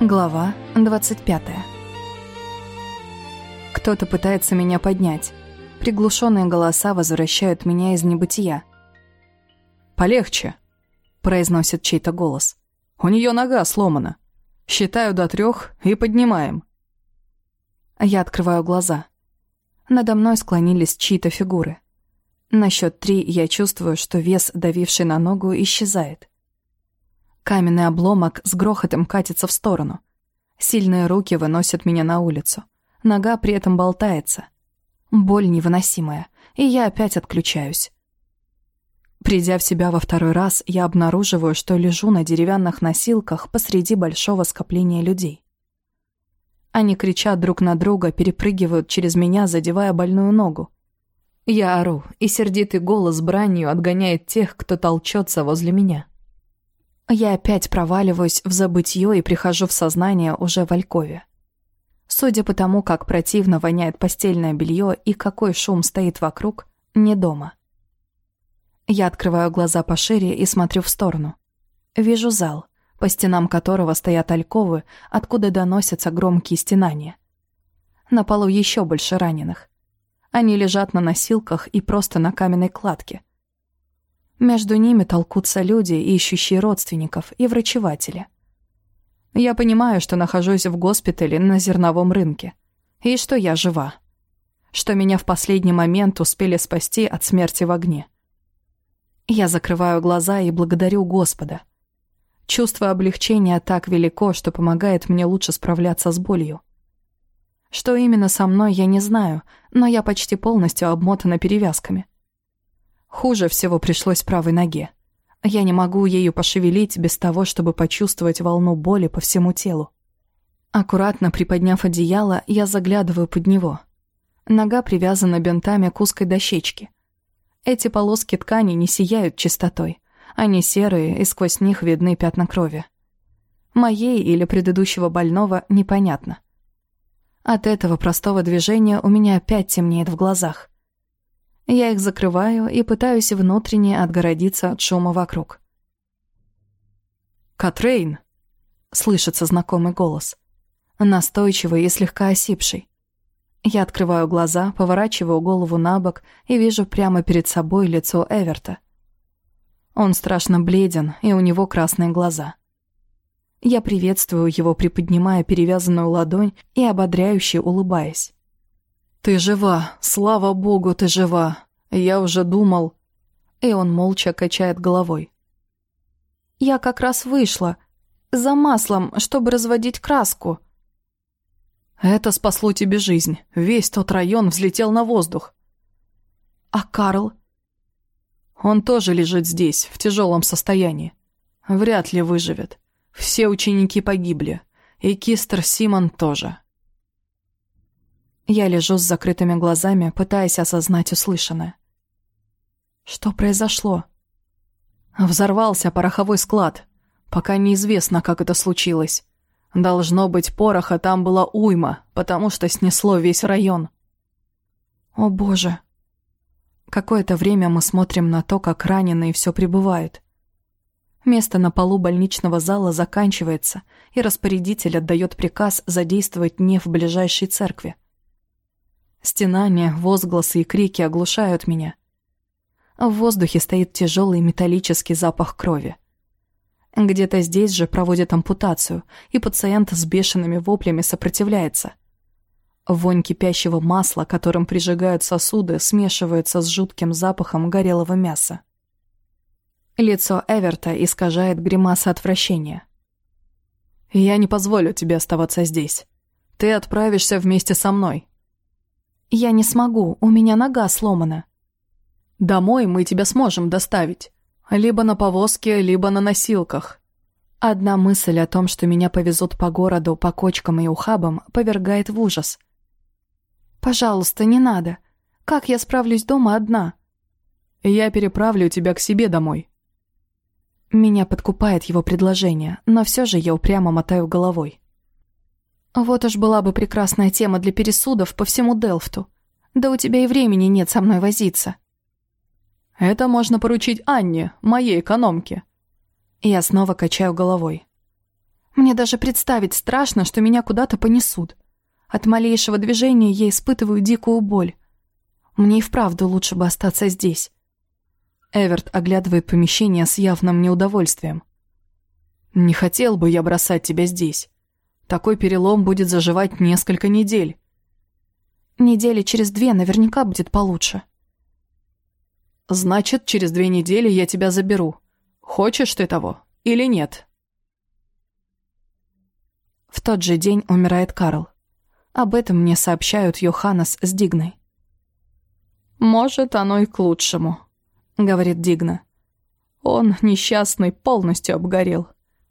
Глава 25 Кто-то пытается меня поднять. Приглушенные голоса возвращают меня из небытия. «Полегче», — произносит чей-то голос. «У нее нога сломана. Считаю до трех и поднимаем». Я открываю глаза. Надо мной склонились чьи-то фигуры. На счет три я чувствую, что вес, давивший на ногу, исчезает. Каменный обломок с грохотом катится в сторону. Сильные руки выносят меня на улицу. Нога при этом болтается. Боль невыносимая, и я опять отключаюсь. Придя в себя во второй раз, я обнаруживаю, что лежу на деревянных носилках посреди большого скопления людей. Они кричат друг на друга, перепрыгивают через меня, задевая больную ногу. Я ору, и сердитый голос бранью отгоняет тех, кто толчется возле меня. Я опять проваливаюсь в забытье и прихожу в сознание уже в Алькове. Судя по тому, как противно воняет постельное белье и какой шум стоит вокруг, не дома. Я открываю глаза пошире и смотрю в сторону. Вижу зал, по стенам которого стоят альковы, откуда доносятся громкие стенания. На полу еще больше раненых. Они лежат на носилках и просто на каменной кладке – между ними толкутся люди, ищущие родственников, и врачеватели. Я понимаю, что нахожусь в госпитале на зерновом рынке. И что я жива. Что меня в последний момент успели спасти от смерти в огне. Я закрываю глаза и благодарю Господа. Чувство облегчения так велико, что помогает мне лучше справляться с болью. Что именно со мной, я не знаю, но я почти полностью обмотана перевязками. Хуже всего пришлось правой ноге. Я не могу ею пошевелить без того, чтобы почувствовать волну боли по всему телу. Аккуратно приподняв одеяло, я заглядываю под него. Нога привязана бинтами к узкой дощечке. Эти полоски ткани не сияют чистотой. Они серые, и сквозь них видны пятна крови. Моей или предыдущего больного непонятно. От этого простого движения у меня опять темнеет в глазах. Я их закрываю и пытаюсь внутренне отгородиться от шума вокруг. «Катрейн!» — слышится знакомый голос. Настойчивый и слегка осипший. Я открываю глаза, поворачиваю голову на бок и вижу прямо перед собой лицо Эверта. Он страшно бледен, и у него красные глаза. Я приветствую его, приподнимая перевязанную ладонь и ободряюще улыбаясь. «Ты жива, слава богу, ты жива. Я уже думал...» И он молча качает головой. «Я как раз вышла. За маслом, чтобы разводить краску». «Это спасло тебе жизнь. Весь тот район взлетел на воздух». «А Карл?» «Он тоже лежит здесь, в тяжелом состоянии. Вряд ли выживет. Все ученики погибли. И Кистер Симон тоже». Я лежу с закрытыми глазами, пытаясь осознать услышанное. Что произошло? Взорвался пороховой склад. Пока неизвестно, как это случилось. Должно быть, пороха там была уйма, потому что снесло весь район. О боже. Какое-то время мы смотрим на то, как раненые все прибывают. Место на полу больничного зала заканчивается, и распорядитель отдает приказ задействовать не в ближайшей церкви. Стенания, возгласы и крики оглушают меня. В воздухе стоит тяжелый металлический запах крови. Где-то здесь же проводят ампутацию, и пациент с бешеными воплями сопротивляется. Вонь кипящего масла, которым прижигают сосуды, смешивается с жутким запахом горелого мяса. Лицо Эверта искажает гримаса отвращения. «Я не позволю тебе оставаться здесь. Ты отправишься вместе со мной. «Я не смогу, у меня нога сломана». «Домой мы тебя сможем доставить. Либо на повозке, либо на носилках». Одна мысль о том, что меня повезут по городу, по кочкам и ухабам, повергает в ужас. «Пожалуйста, не надо. Как я справлюсь дома одна?» «Я переправлю тебя к себе домой». Меня подкупает его предложение, но все же я упрямо мотаю головой. Вот уж была бы прекрасная тема для пересудов по всему Делфту. Да у тебя и времени нет со мной возиться». «Это можно поручить Анне, моей экономке». Я снова качаю головой. Мне даже представить страшно, что меня куда-то понесут. От малейшего движения я испытываю дикую боль. Мне и вправду лучше бы остаться здесь. Эверт оглядывает помещение с явным неудовольствием. «Не хотел бы я бросать тебя здесь. Такой перелом будет заживать несколько недель». «Недели через две наверняка будет получше». «Значит, через две недели я тебя заберу. Хочешь ты того или нет?» В тот же день умирает Карл. Об этом мне сообщают Йоханнес с Дигной. «Может, оно и к лучшему», — говорит Дигна. «Он, несчастный, полностью обгорел.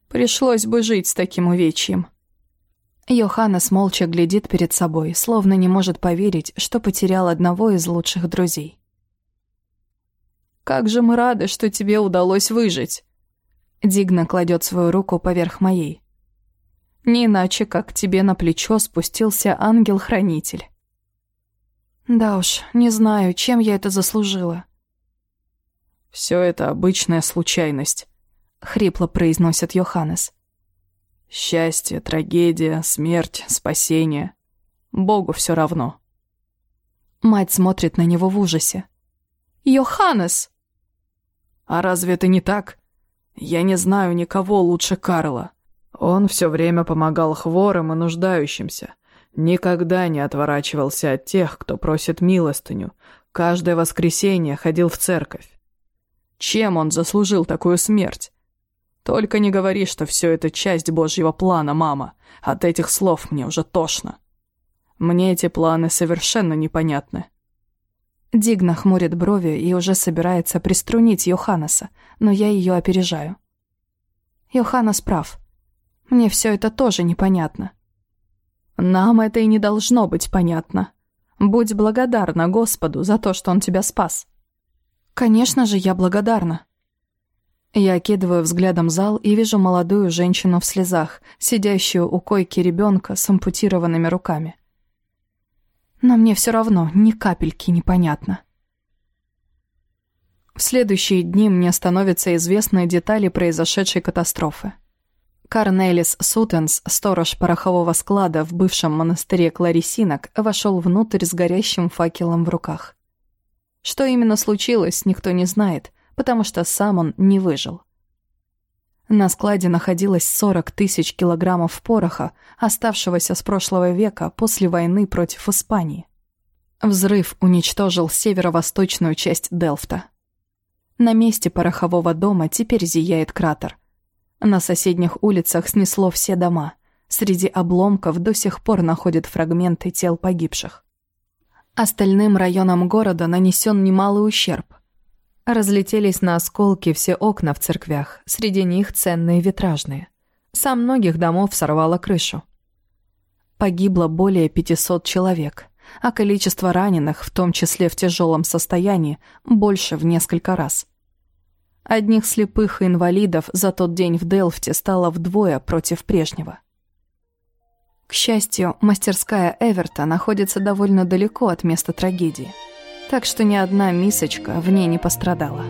Пришлось бы жить с таким увечьем». Йоханнес молча глядит перед собой, словно не может поверить, что потерял одного из лучших друзей. «Как же мы рады, что тебе удалось выжить!» Дигна кладет свою руку поверх моей. Не иначе, как тебе на плечо спустился ангел-хранитель. Да уж, не знаю, чем я это заслужила. Все это обычная случайность, хрипло произносит Йоханнес. Счастье, трагедия, смерть, спасение. Богу все равно. Мать смотрит на него в ужасе. «Йоханнес!» «А разве это не так? Я не знаю никого лучше Карла. Он все время помогал хворым и нуждающимся. Никогда не отворачивался от тех, кто просит милостыню. Каждое воскресенье ходил в церковь. Чем он заслужил такую смерть? Только не говори, что все это часть Божьего плана, мама. От этих слов мне уже тошно. Мне эти планы совершенно непонятны. Дигна хмурит брови и уже собирается приструнить Йоханнеса, но я ее опережаю. Йоханнес прав. Мне все это тоже непонятно. Нам это и не должно быть понятно. Будь благодарна Господу за то, что Он тебя спас. Конечно же, я благодарна. Я окидываю взглядом зал и вижу молодую женщину в слезах, сидящую у койки ребенка с ампутированными руками. Но мне все равно ни капельки непонятно. В следующие дни мне становятся известны детали произошедшей катастрофы. Карнелис Сутенс, сторож порохового склада в бывшем монастыре Кларисинок, вошел внутрь с горящим факелом в руках. Что именно случилось, никто не знает, потому что сам он не выжил. На складе находилось 40 тысяч килограммов пороха, оставшегося с прошлого века после войны против Испании. Взрыв уничтожил северо-восточную часть Делфта. На месте порохового дома теперь зияет кратер. На соседних улицах снесло все дома. Среди обломков до сих пор находят фрагменты тел погибших. Остальным районам города нанесен немалый ущерб. Разлетелись на осколки все окна в церквях, среди них ценные витражные. Со многих домов сорвало крышу. Погибло более 500 человек, а количество раненых, в том числе в тяжелом состоянии, больше в несколько раз. Одних слепых и инвалидов за тот день в Делфте стало вдвое против прежнего. К счастью, мастерская Эверта находится довольно далеко от места трагедии, так что ни одна мисочка в ней не пострадала.